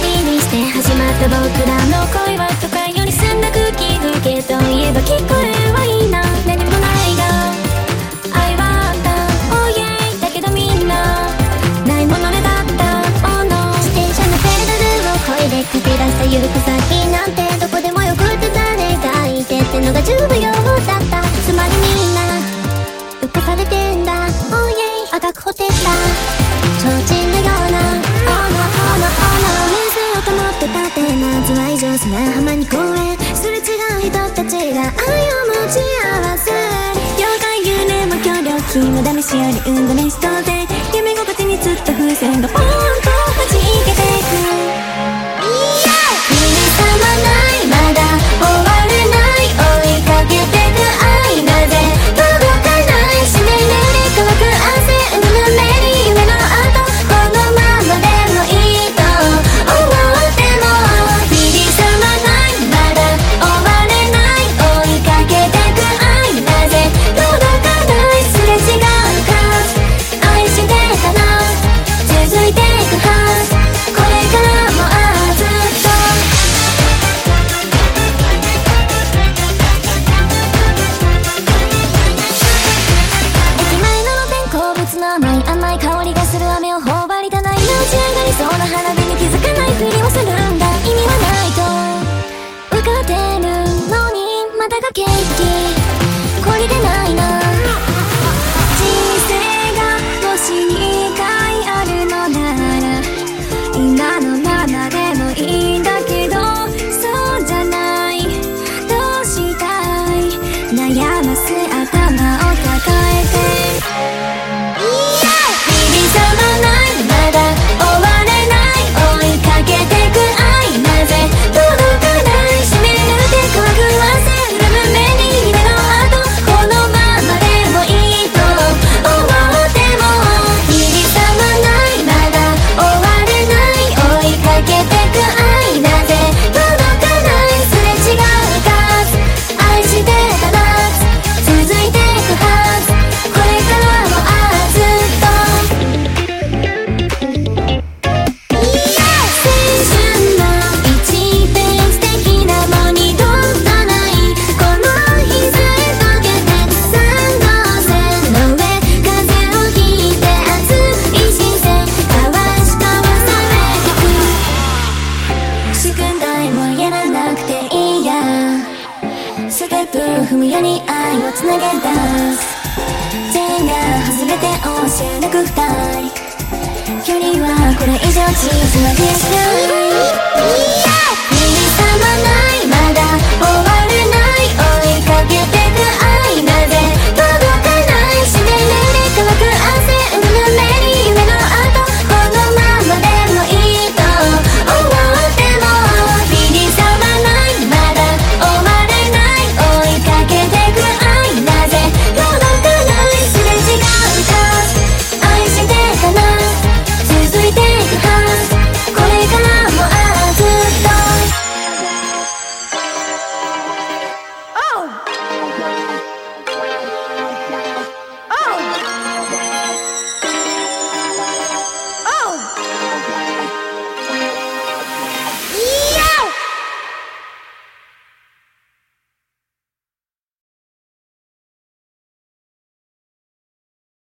人にして始まった僕らの恋は都会より澄んだ空気風景といえば聞こえはいいな。何もないが愛はあった Oh yeah だけどみんなないものねだった Oh no 自転車のペダルをこいで駆け出した行く先なんてどこでもよくて誰がいてってのが重要だった。つまりみんな浮かされてんだ。Oh yeah 赤くほてった。ってたてまずは以上砂浜に公園すれ違う人たちが愛を持ち合わせ。妖怪幽霊も協力金は試しより運試しとで。夢心地にずっと風船がポンそうな花踏むように愛をつなげ出す全が外れて教え抜く二人。距離はこれ以上小さなディス